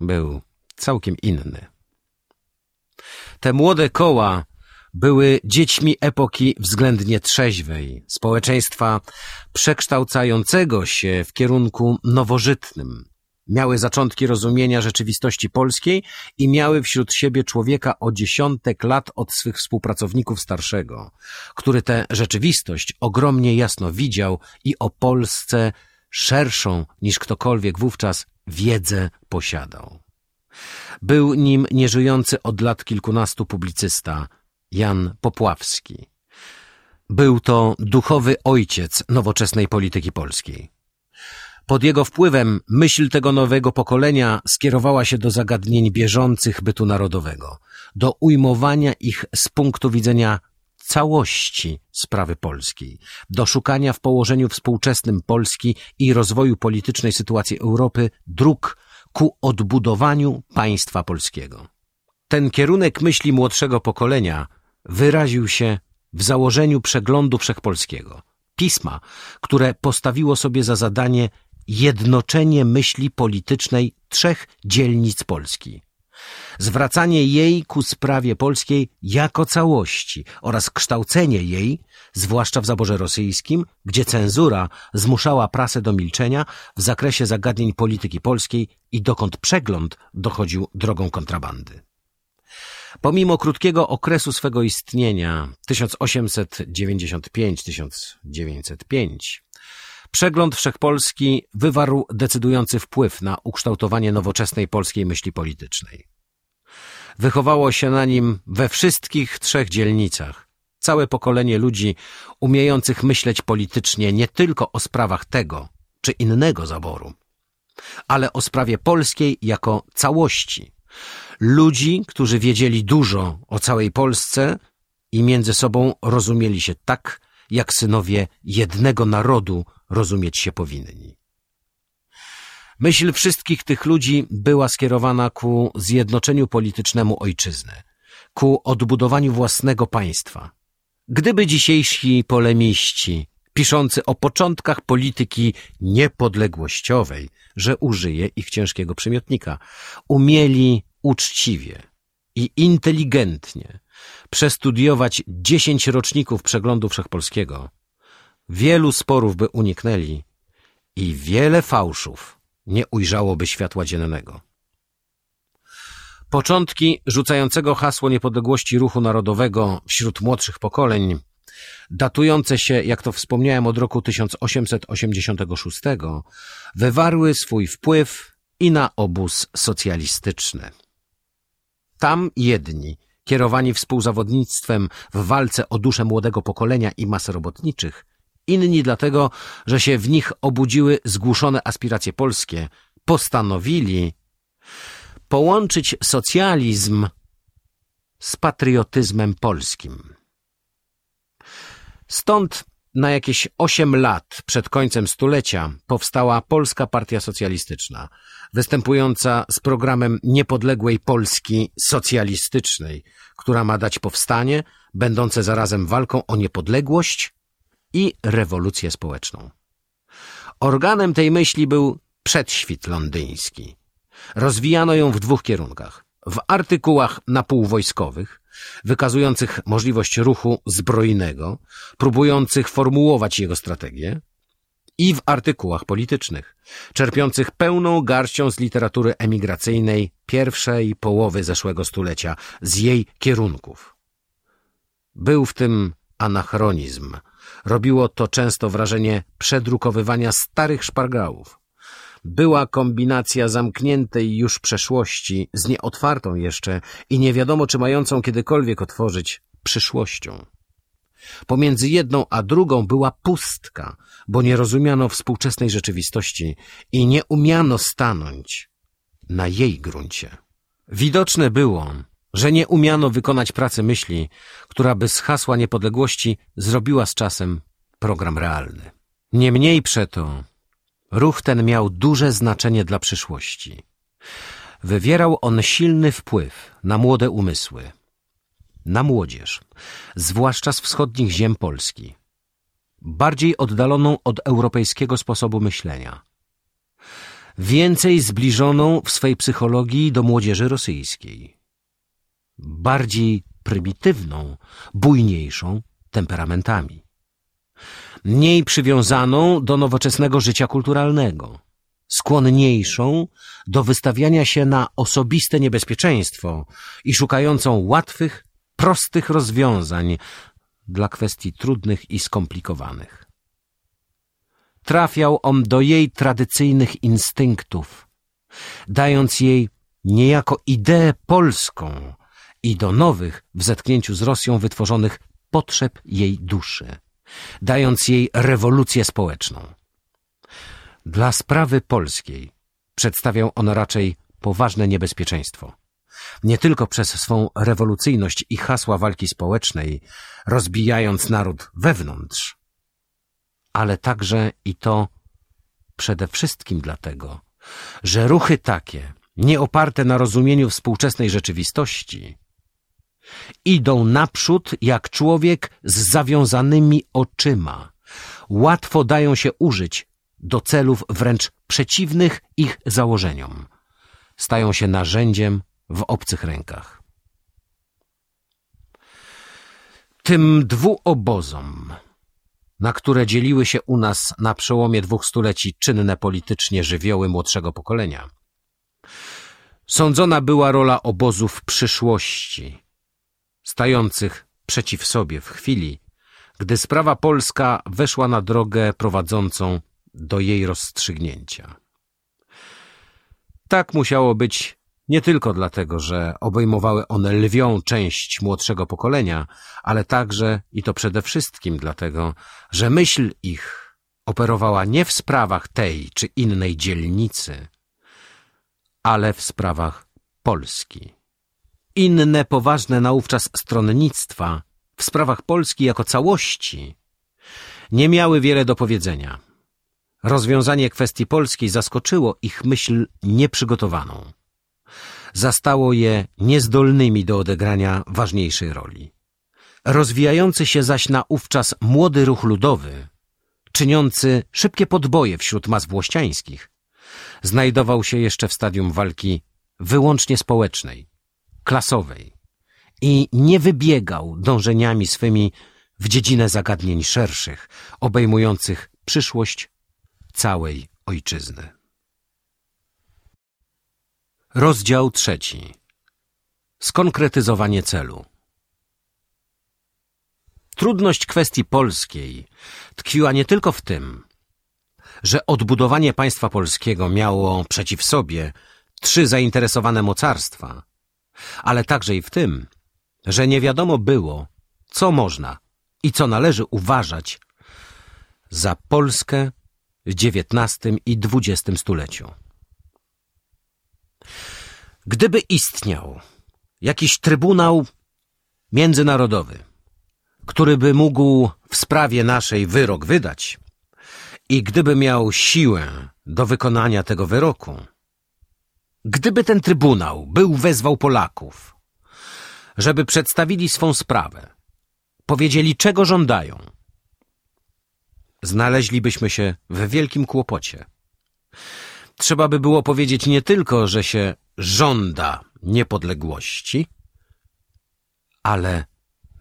był całkiem inny. Te młode koła były dziećmi epoki względnie trzeźwej, społeczeństwa przekształcającego się w kierunku nowożytnym. Miały zaczątki rozumienia rzeczywistości polskiej i miały wśród siebie człowieka o dziesiątek lat od swych współpracowników starszego, który tę rzeczywistość ogromnie jasno widział i o Polsce szerszą niż ktokolwiek wówczas wiedzę posiadał. Był nim nieżyjący od lat kilkunastu publicysta Jan Popławski. Był to duchowy ojciec nowoczesnej polityki polskiej. Pod jego wpływem myśl tego nowego pokolenia skierowała się do zagadnień bieżących bytu narodowego, do ujmowania ich z punktu widzenia całości sprawy polskiej, do szukania w położeniu współczesnym Polski i rozwoju politycznej sytuacji Europy dróg ku odbudowaniu państwa polskiego. Ten kierunek myśli młodszego pokolenia wyraził się w założeniu przeglądu wszechpolskiego, pisma, które postawiło sobie za zadanie jednoczenie myśli politycznej trzech dzielnic Polski. Zwracanie jej ku sprawie polskiej jako całości oraz kształcenie jej, zwłaszcza w zaborze rosyjskim, gdzie cenzura zmuszała prasę do milczenia w zakresie zagadnień polityki polskiej i dokąd przegląd dochodził drogą kontrabandy. Pomimo krótkiego okresu swego istnienia 1895-1905 Przegląd Wszechpolski wywarł decydujący wpływ na ukształtowanie nowoczesnej polskiej myśli politycznej. Wychowało się na nim we wszystkich trzech dzielnicach całe pokolenie ludzi umiejących myśleć politycznie nie tylko o sprawach tego czy innego zaboru, ale o sprawie polskiej jako całości. Ludzi, którzy wiedzieli dużo o całej Polsce i między sobą rozumieli się tak, jak synowie jednego narodu rozumieć się powinni. Myśl wszystkich tych ludzi była skierowana ku zjednoczeniu politycznemu ojczyzny, ku odbudowaniu własnego państwa. Gdyby dzisiejsi polemiści, piszący o początkach polityki niepodległościowej, że użyje ich ciężkiego przymiotnika, umieli uczciwie i inteligentnie przestudiować dziesięć roczników przeglądu wszechpolskiego, wielu sporów by uniknęli i wiele fałszów nie ujrzałoby światła dziennego. Początki rzucającego hasło niepodległości ruchu narodowego wśród młodszych pokoleń, datujące się, jak to wspomniałem, od roku 1886, wywarły swój wpływ i na obóz socjalistyczny. Tam jedni, kierowani współzawodnictwem w walce o duszę młodego pokolenia i mas robotniczych, inni dlatego, że się w nich obudziły zgłuszone aspiracje polskie, postanowili połączyć socjalizm z patriotyzmem polskim. Stąd na jakieś osiem lat przed końcem stulecia powstała Polska Partia Socjalistyczna, występująca z programem niepodległej Polski socjalistycznej, która ma dać powstanie, będące zarazem walką o niepodległość i rewolucję społeczną. Organem tej myśli był przedświt londyński. Rozwijano ją w dwóch kierunkach. W artykułach napółwojskowych, wykazujących możliwość ruchu zbrojnego, próbujących formułować jego strategię, i w artykułach politycznych, czerpiących pełną garścią z literatury emigracyjnej pierwszej połowy zeszłego stulecia, z jej kierunków. Był w tym anachronizm. Robiło to często wrażenie przedrukowywania starych szpargałów. Była kombinacja zamkniętej już przeszłości z nieotwartą jeszcze i nie wiadomo czy mającą kiedykolwiek otworzyć przyszłością. Pomiędzy jedną a drugą była pustka, bo nie rozumiano współczesnej rzeczywistości i nie umiano stanąć na jej gruncie. Widoczne było, że nie umiano wykonać pracy myśli, która by z hasła niepodległości zrobiła z czasem program realny. Niemniej przeto ruch ten miał duże znaczenie dla przyszłości. Wywierał on silny wpływ na młode umysły, na młodzież, zwłaszcza z wschodnich ziem Polski, bardziej oddaloną od europejskiego sposobu myślenia, więcej zbliżoną w swej psychologii do młodzieży rosyjskiej, bardziej prymitywną, bujniejszą temperamentami, mniej przywiązaną do nowoczesnego życia kulturalnego, skłonniejszą do wystawiania się na osobiste niebezpieczeństwo i szukającą łatwych, prostych rozwiązań dla kwestii trudnych i skomplikowanych. Trafiał on do jej tradycyjnych instynktów, dając jej niejako ideę polską i do nowych w zetknięciu z Rosją wytworzonych potrzeb jej duszy, dając jej rewolucję społeczną. Dla sprawy polskiej przedstawiał on raczej poważne niebezpieczeństwo nie tylko przez swą rewolucyjność i hasła walki społecznej, rozbijając naród wewnątrz, ale także i to przede wszystkim dlatego, że ruchy takie, nie oparte na rozumieniu współczesnej rzeczywistości, idą naprzód jak człowiek z zawiązanymi oczyma. Łatwo dają się użyć do celów wręcz przeciwnych ich założeniom. Stają się narzędziem w obcych rękach. Tym dwuobozom, na które dzieliły się u nas na przełomie dwóch stuleci czynne politycznie żywioły młodszego pokolenia, sądzona była rola obozów przyszłości, stających przeciw sobie w chwili, gdy sprawa polska weszła na drogę prowadzącą do jej rozstrzygnięcia. Tak musiało być nie tylko dlatego, że obejmowały one lwią część młodszego pokolenia, ale także i to przede wszystkim dlatego, że myśl ich operowała nie w sprawach tej czy innej dzielnicy, ale w sprawach Polski. Inne poważne naówczas stronnictwa w sprawach Polski jako całości nie miały wiele do powiedzenia. Rozwiązanie kwestii polskiej zaskoczyło ich myśl nieprzygotowaną zastało je niezdolnymi do odegrania ważniejszej roli. Rozwijający się zaś naówczas młody ruch ludowy, czyniący szybkie podboje wśród mas włościańskich, znajdował się jeszcze w stadium walki wyłącznie społecznej, klasowej i nie wybiegał dążeniami swymi w dziedzinę zagadnień szerszych, obejmujących przyszłość całej ojczyzny. Rozdział trzeci. Skonkretyzowanie celu. Trudność kwestii polskiej tkwiła nie tylko w tym, że odbudowanie państwa polskiego miało przeciw sobie trzy zainteresowane mocarstwa, ale także i w tym, że nie wiadomo było, co można i co należy uważać za Polskę w XIX i XX stuleciu. Gdyby istniał jakiś trybunał międzynarodowy, który by mógł w sprawie naszej wyrok wydać i gdyby miał siłę do wykonania tego wyroku, gdyby ten trybunał był wezwał Polaków, żeby przedstawili swą sprawę, powiedzieli czego żądają, znaleźlibyśmy się w wielkim kłopocie. Trzeba by było powiedzieć nie tylko, że się żąda niepodległości, ale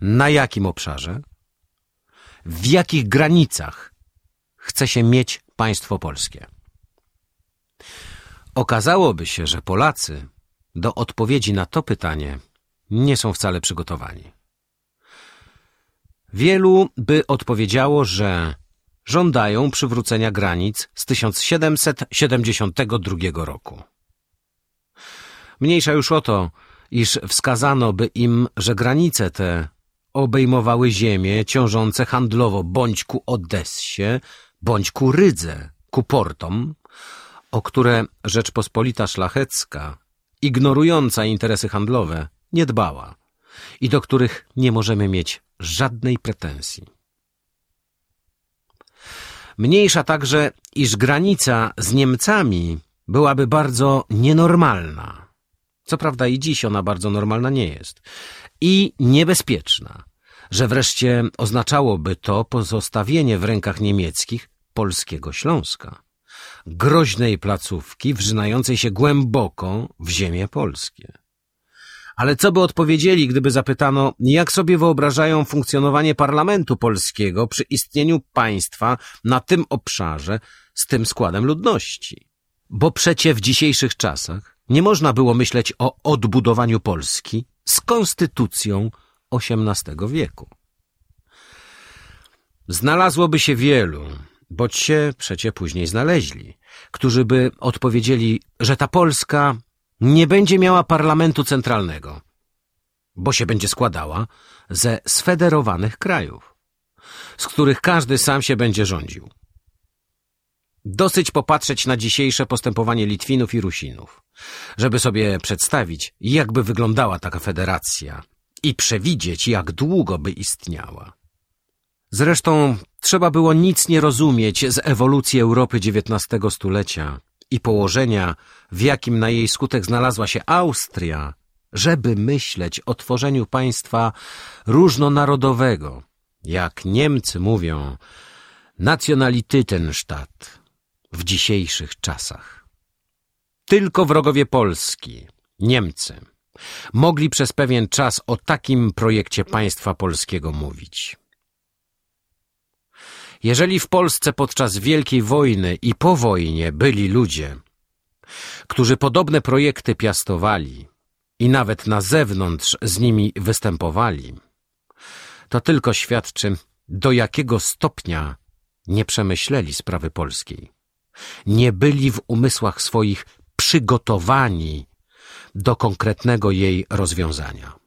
na jakim obszarze, w jakich granicach chce się mieć państwo polskie. Okazałoby się, że Polacy do odpowiedzi na to pytanie nie są wcale przygotowani. Wielu by odpowiedziało, że żądają przywrócenia granic z 1772 roku. Mniejsza już o to, iż wskazano by im, że granice te obejmowały ziemie ciążące handlowo bądź ku Odessie, bądź ku Rydze, ku portom, o które Rzeczpospolita Szlachecka, ignorująca interesy handlowe, nie dbała i do których nie możemy mieć żadnej pretensji. Mniejsza także, iż granica z Niemcami byłaby bardzo nienormalna. Co prawda i dziś ona bardzo normalna nie jest. I niebezpieczna, że wreszcie oznaczałoby to pozostawienie w rękach niemieckich polskiego Śląska. Groźnej placówki wrzynającej się głęboko w ziemię polskie. Ale co by odpowiedzieli, gdyby zapytano, jak sobie wyobrażają funkcjonowanie parlamentu polskiego przy istnieniu państwa na tym obszarze z tym składem ludności? Bo przecie w dzisiejszych czasach nie można było myśleć o odbudowaniu Polski z konstytucją XVIII wieku. Znalazłoby się wielu, boć się przecie później znaleźli, którzy by odpowiedzieli, że ta Polska nie będzie miała parlamentu centralnego, bo się będzie składała ze sfederowanych krajów, z których każdy sam się będzie rządził. Dosyć popatrzeć na dzisiejsze postępowanie Litwinów i Rusinów, żeby sobie przedstawić, jakby wyglądała taka federacja i przewidzieć, jak długo by istniała. Zresztą trzeba było nic nie rozumieć z ewolucji Europy XIX stulecia i położenia, w jakim na jej skutek znalazła się Austria, żeby myśleć o tworzeniu państwa różnonarodowego, jak Niemcy mówią, Nationalitätenstaat w dzisiejszych czasach. Tylko wrogowie Polski, Niemcy, mogli przez pewien czas o takim projekcie państwa polskiego mówić. Jeżeli w Polsce podczas Wielkiej Wojny i po wojnie byli ludzie, którzy podobne projekty piastowali i nawet na zewnątrz z nimi występowali, to tylko świadczy, do jakiego stopnia nie przemyśleli sprawy polskiej. Nie byli w umysłach swoich przygotowani do konkretnego jej rozwiązania.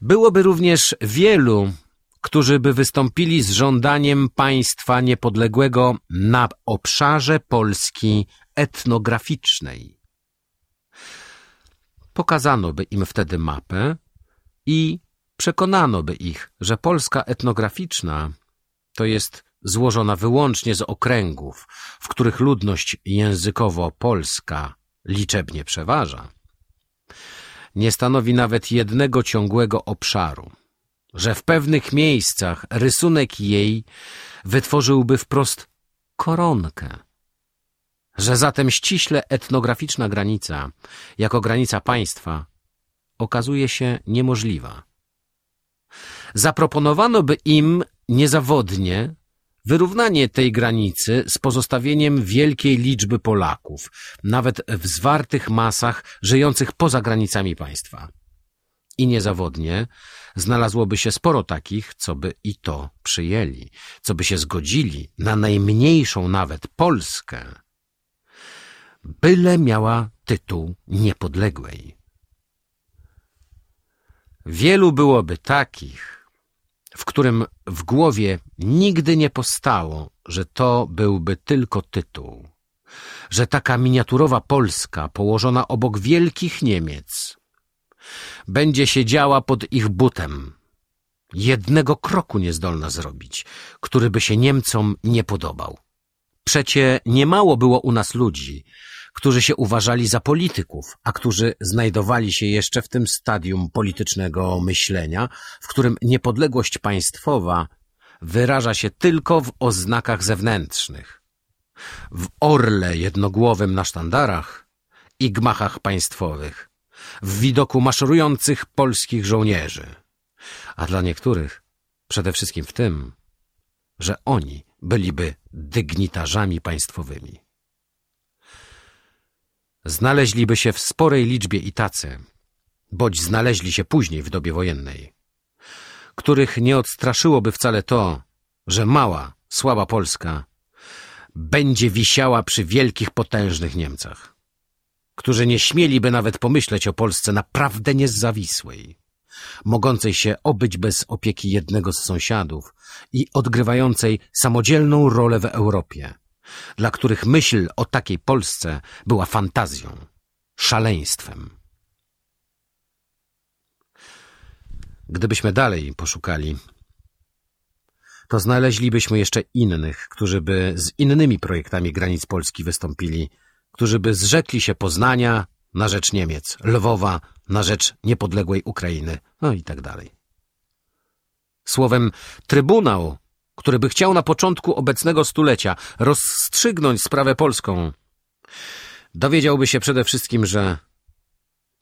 Byłoby również wielu którzy by wystąpili z żądaniem państwa niepodległego na obszarze Polski etnograficznej. Pokazano by im wtedy mapę i przekonano by ich, że Polska etnograficzna to jest złożona wyłącznie z okręgów, w których ludność językowo polska liczebnie przeważa. Nie stanowi nawet jednego ciągłego obszaru – że w pewnych miejscach rysunek jej wytworzyłby wprost koronkę, że zatem ściśle etnograficzna granica, jako granica państwa, okazuje się niemożliwa. Zaproponowano by im niezawodnie wyrównanie tej granicy z pozostawieniem wielkiej liczby Polaków, nawet w zwartych masach żyjących poza granicami państwa. I niezawodnie znalazłoby się sporo takich, co by i to przyjęli, co by się zgodzili na najmniejszą nawet Polskę, byle miała tytuł niepodległej. Wielu byłoby takich, w którym w głowie nigdy nie postało, że to byłby tylko tytuł, że taka miniaturowa Polska położona obok wielkich Niemiec będzie siedziała pod ich butem. Jednego kroku niezdolna zrobić, który by się Niemcom nie podobał. Przecie niemało było u nas ludzi, którzy się uważali za polityków, a którzy znajdowali się jeszcze w tym stadium politycznego myślenia, w którym niepodległość państwowa wyraża się tylko w oznakach zewnętrznych. W orle jednogłowym na sztandarach i gmachach państwowych, w widoku maszerujących polskich żołnierzy. A dla niektórych przede wszystkim w tym, że oni byliby dygnitarzami państwowymi. Znaleźliby się w sporej liczbie i tacy, boć znaleźli się później w dobie wojennej, których nie odstraszyłoby wcale to, że mała, słaba Polska będzie wisiała przy wielkich, potężnych Niemcach, którzy nie śmieliby nawet pomyśleć o Polsce naprawdę niezawisłej, mogącej się obyć bez opieki jednego z sąsiadów i odgrywającej samodzielną rolę w Europie, dla których myśl o takiej Polsce była fantazją, szaleństwem. Gdybyśmy dalej poszukali, to znaleźlibyśmy jeszcze innych, którzy by z innymi projektami granic Polski wystąpili, którzy by zrzekli się Poznania na rzecz Niemiec, Lwowa na rzecz niepodległej Ukrainy, no i tak dalej. Słowem, Trybunał, który by chciał na początku obecnego stulecia rozstrzygnąć sprawę polską, dowiedziałby się przede wszystkim, że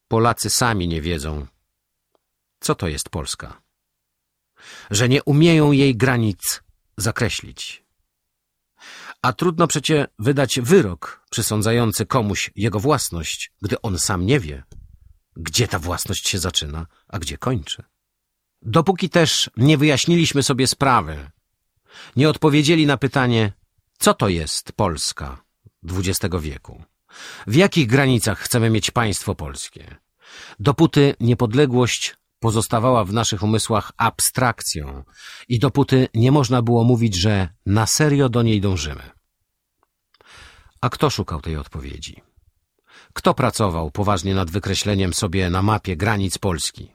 Polacy sami nie wiedzą, co to jest Polska, że nie umieją jej granic zakreślić. A trudno przecie wydać wyrok przysądzający komuś jego własność, gdy on sam nie wie, gdzie ta własność się zaczyna, a gdzie kończy. Dopóki też nie wyjaśniliśmy sobie sprawy, nie odpowiedzieli na pytanie, co to jest Polska XX wieku, w jakich granicach chcemy mieć państwo polskie, dopóty niepodległość pozostawała w naszych umysłach abstrakcją i dopóty nie można było mówić, że na serio do niej dążymy. A kto szukał tej odpowiedzi? Kto pracował poważnie nad wykreśleniem sobie na mapie granic Polski,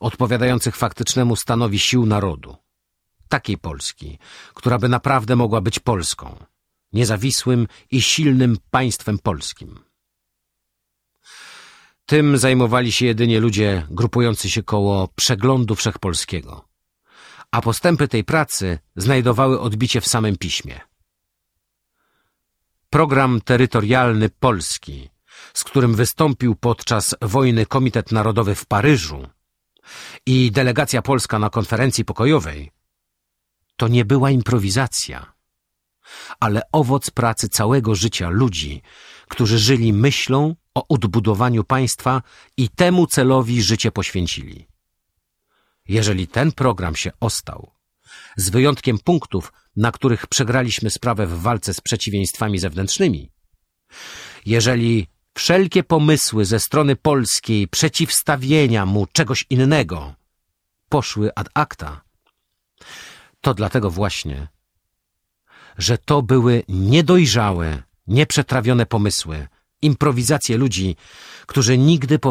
odpowiadających faktycznemu stanowi sił narodu? Takiej Polski, która by naprawdę mogła być Polską, niezawisłym i silnym państwem polskim. Tym zajmowali się jedynie ludzie grupujący się koło przeglądu wszechpolskiego, a postępy tej pracy znajdowały odbicie w samym piśmie. Program terytorialny Polski, z którym wystąpił podczas wojny Komitet Narodowy w Paryżu i delegacja polska na konferencji pokojowej, to nie była improwizacja, ale owoc pracy całego życia ludzi, którzy żyli myślą o odbudowaniu państwa i temu celowi życie poświęcili. Jeżeli ten program się ostał, z wyjątkiem punktów, na których przegraliśmy sprawę w walce z przeciwieństwami zewnętrznymi, jeżeli wszelkie pomysły ze strony polskiej przeciwstawienia mu czegoś innego poszły ad acta, to dlatego właśnie, że to były niedojrzałe, nieprzetrawione pomysły, improwizacje ludzi, którzy nigdy